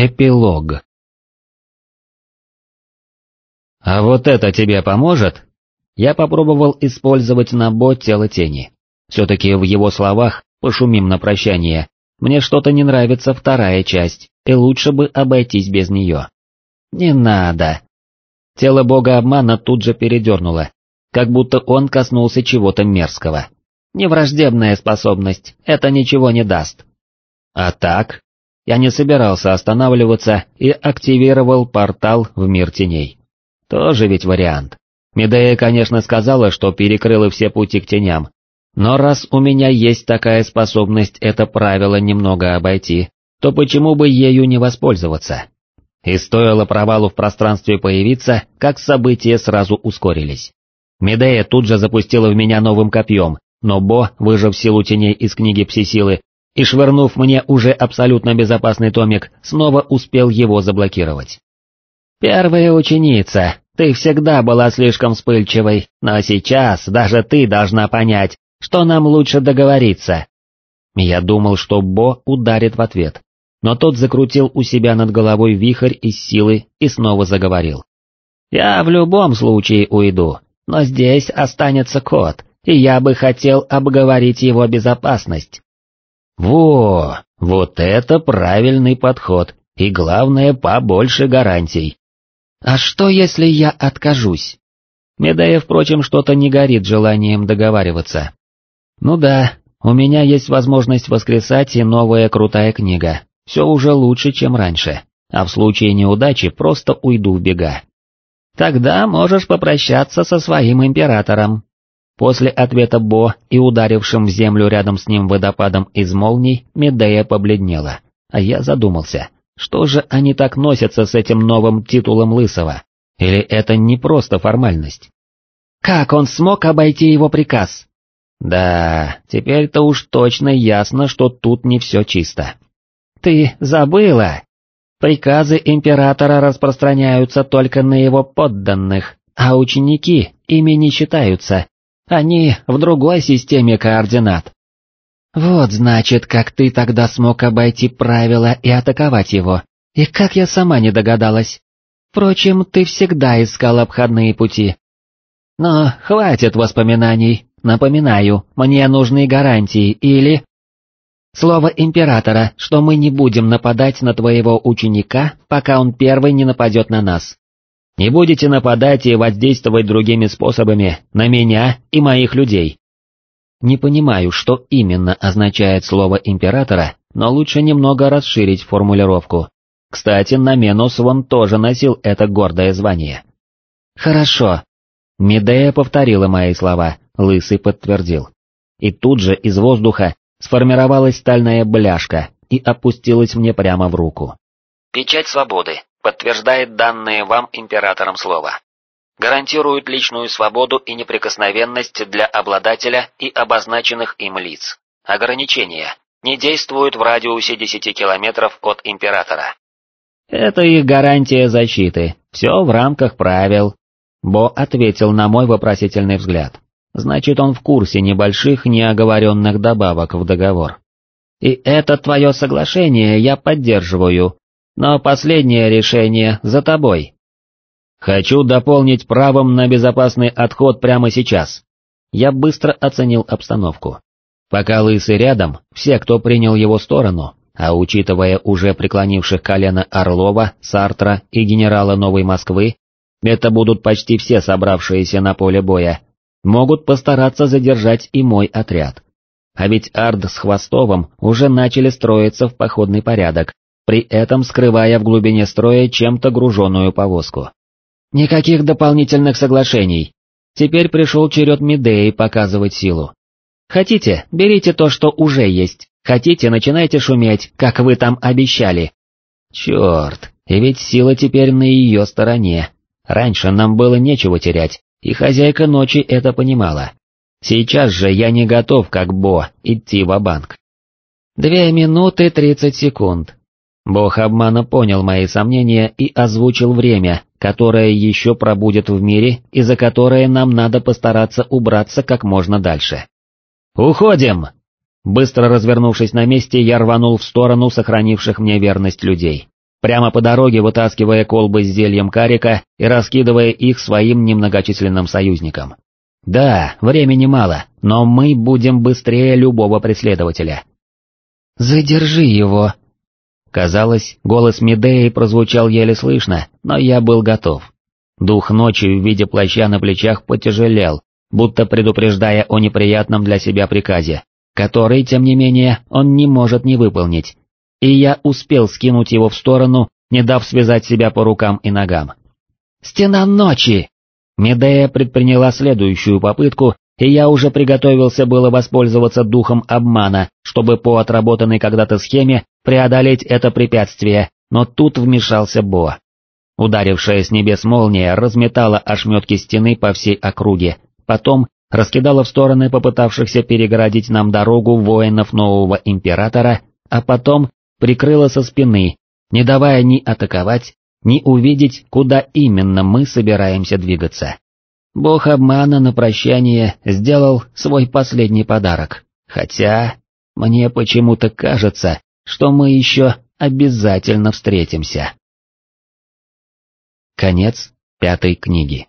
Эпилог «А вот это тебе поможет?» Я попробовал использовать на Бо тело тени. Все-таки в его словах «пошумим на прощание» мне что-то не нравится вторая часть, и лучше бы обойтись без нее. «Не надо!» Тело бога обмана тут же передернуло, как будто он коснулся чего-то мерзкого. Невраждебная способность, это ничего не даст. А так, я не собирался останавливаться и активировал портал в мир теней. Тоже ведь вариант. Медея, конечно, сказала, что перекрыла все пути к теням, но раз у меня есть такая способность это правило немного обойти, то почему бы ею не воспользоваться? И стоило провалу в пространстве появиться, как события сразу ускорились. Медея тут же запустила в меня новым копьем, но Бо, выжив силу теней из книги Пси-силы и швырнув мне уже абсолютно безопасный томик, снова успел его заблокировать. «Первая ученица, ты всегда была слишком вспыльчивой, но сейчас даже ты должна понять, что нам лучше договориться». Я думал, что Бо ударит в ответ, но тот закрутил у себя над головой вихрь из силы и снова заговорил. «Я в любом случае уйду, но здесь останется кот, и я бы хотел обговорить его безопасность». «Во, вот это правильный подход, и главное, побольше гарантий». «А что, если я откажусь?» Медея, впрочем, что-то не горит желанием договариваться. «Ну да, у меня есть возможность воскресать и новая крутая книга, все уже лучше, чем раньше, а в случае неудачи просто уйду в бега. Тогда можешь попрощаться со своим императором. После ответа Бо и ударившим в землю рядом с ним водопадом из молний, Медея побледнела, а я задумался, что же они так носятся с этим новым титулом Лысого, или это не просто формальность? Как он смог обойти его приказ? Да, теперь-то уж точно ясно, что тут не все чисто. Ты забыла? Приказы императора распространяются только на его подданных, а ученики ими не считаются. Они в другой системе координат. Вот значит, как ты тогда смог обойти правила и атаковать его, и как я сама не догадалась. Впрочем, ты всегда искал обходные пути. Но хватит воспоминаний, напоминаю, мне нужны гарантии или... Слово императора, что мы не будем нападать на твоего ученика, пока он первый не нападет на нас. Не будете нападать и воздействовать другими способами на меня и моих людей. Не понимаю, что именно означает слово императора, но лучше немного расширить формулировку. Кстати, Наменус вон тоже носил это гордое звание. Хорошо. Медея повторила мои слова, Лысый подтвердил. И тут же из воздуха Сформировалась стальная бляшка и опустилась мне прямо в руку. Печать свободы подтверждает данные вам императором слова. Гарантирует личную свободу и неприкосновенность для обладателя и обозначенных им лиц. Ограничения. Не действуют в радиусе 10 километров от императора. Это их гарантия защиты, все в рамках правил. Бо ответил на мой вопросительный взгляд. Значит, он в курсе небольших неоговоренных добавок в договор. И это твое соглашение я поддерживаю, но последнее решение за тобой. Хочу дополнить правом на безопасный отход прямо сейчас. Я быстро оценил обстановку. Пока Лысый рядом, все, кто принял его сторону, а учитывая уже преклонивших колено Орлова, Сартра и генерала Новой Москвы, это будут почти все собравшиеся на поле боя, могут постараться задержать и мой отряд. А ведь Ард с Хвостовым уже начали строиться в походный порядок, при этом скрывая в глубине строя чем-то груженную повозку. Никаких дополнительных соглашений. Теперь пришел черед Медеи показывать силу. Хотите, берите то, что уже есть, хотите, начинайте шуметь, как вы там обещали. Черт, и ведь сила теперь на ее стороне. Раньше нам было нечего терять, и хозяйка ночи это понимала. Сейчас же я не готов, как Бо, идти в банк Две минуты тридцать секунд. Бог обмана понял мои сомнения и озвучил время, которое еще пробудет в мире и за которое нам надо постараться убраться как можно дальше. «Уходим!» Быстро развернувшись на месте, я рванул в сторону сохранивших мне верность людей. прямо по дороге вытаскивая колбы с зельем карика и раскидывая их своим немногочисленным союзникам. Да, времени мало, но мы будем быстрее любого преследователя. «Задержи его!» Казалось, голос Медеи прозвучал еле слышно, но я был готов. Дух ночи в виде плаща на плечах потяжелел, будто предупреждая о неприятном для себя приказе, который, тем не менее, он не может не выполнить. И я успел скинуть его в сторону, не дав связать себя по рукам и ногам. «Стена ночи!» Медея предприняла следующую попытку, и я уже приготовился было воспользоваться духом обмана, чтобы по отработанной когда-то схеме преодолеть это препятствие, но тут вмешался Бо. Ударившая с небес молния разметала ошметки стены по всей округе, потом раскидала в стороны попытавшихся перегородить нам дорогу воинов нового императора, а потом прикрыла со спины, не давая ни атаковать, ни увидеть, куда именно мы собираемся двигаться. Бог обмана на прощание сделал свой последний подарок, хотя мне почему-то кажется, что мы еще обязательно встретимся. Конец пятой книги.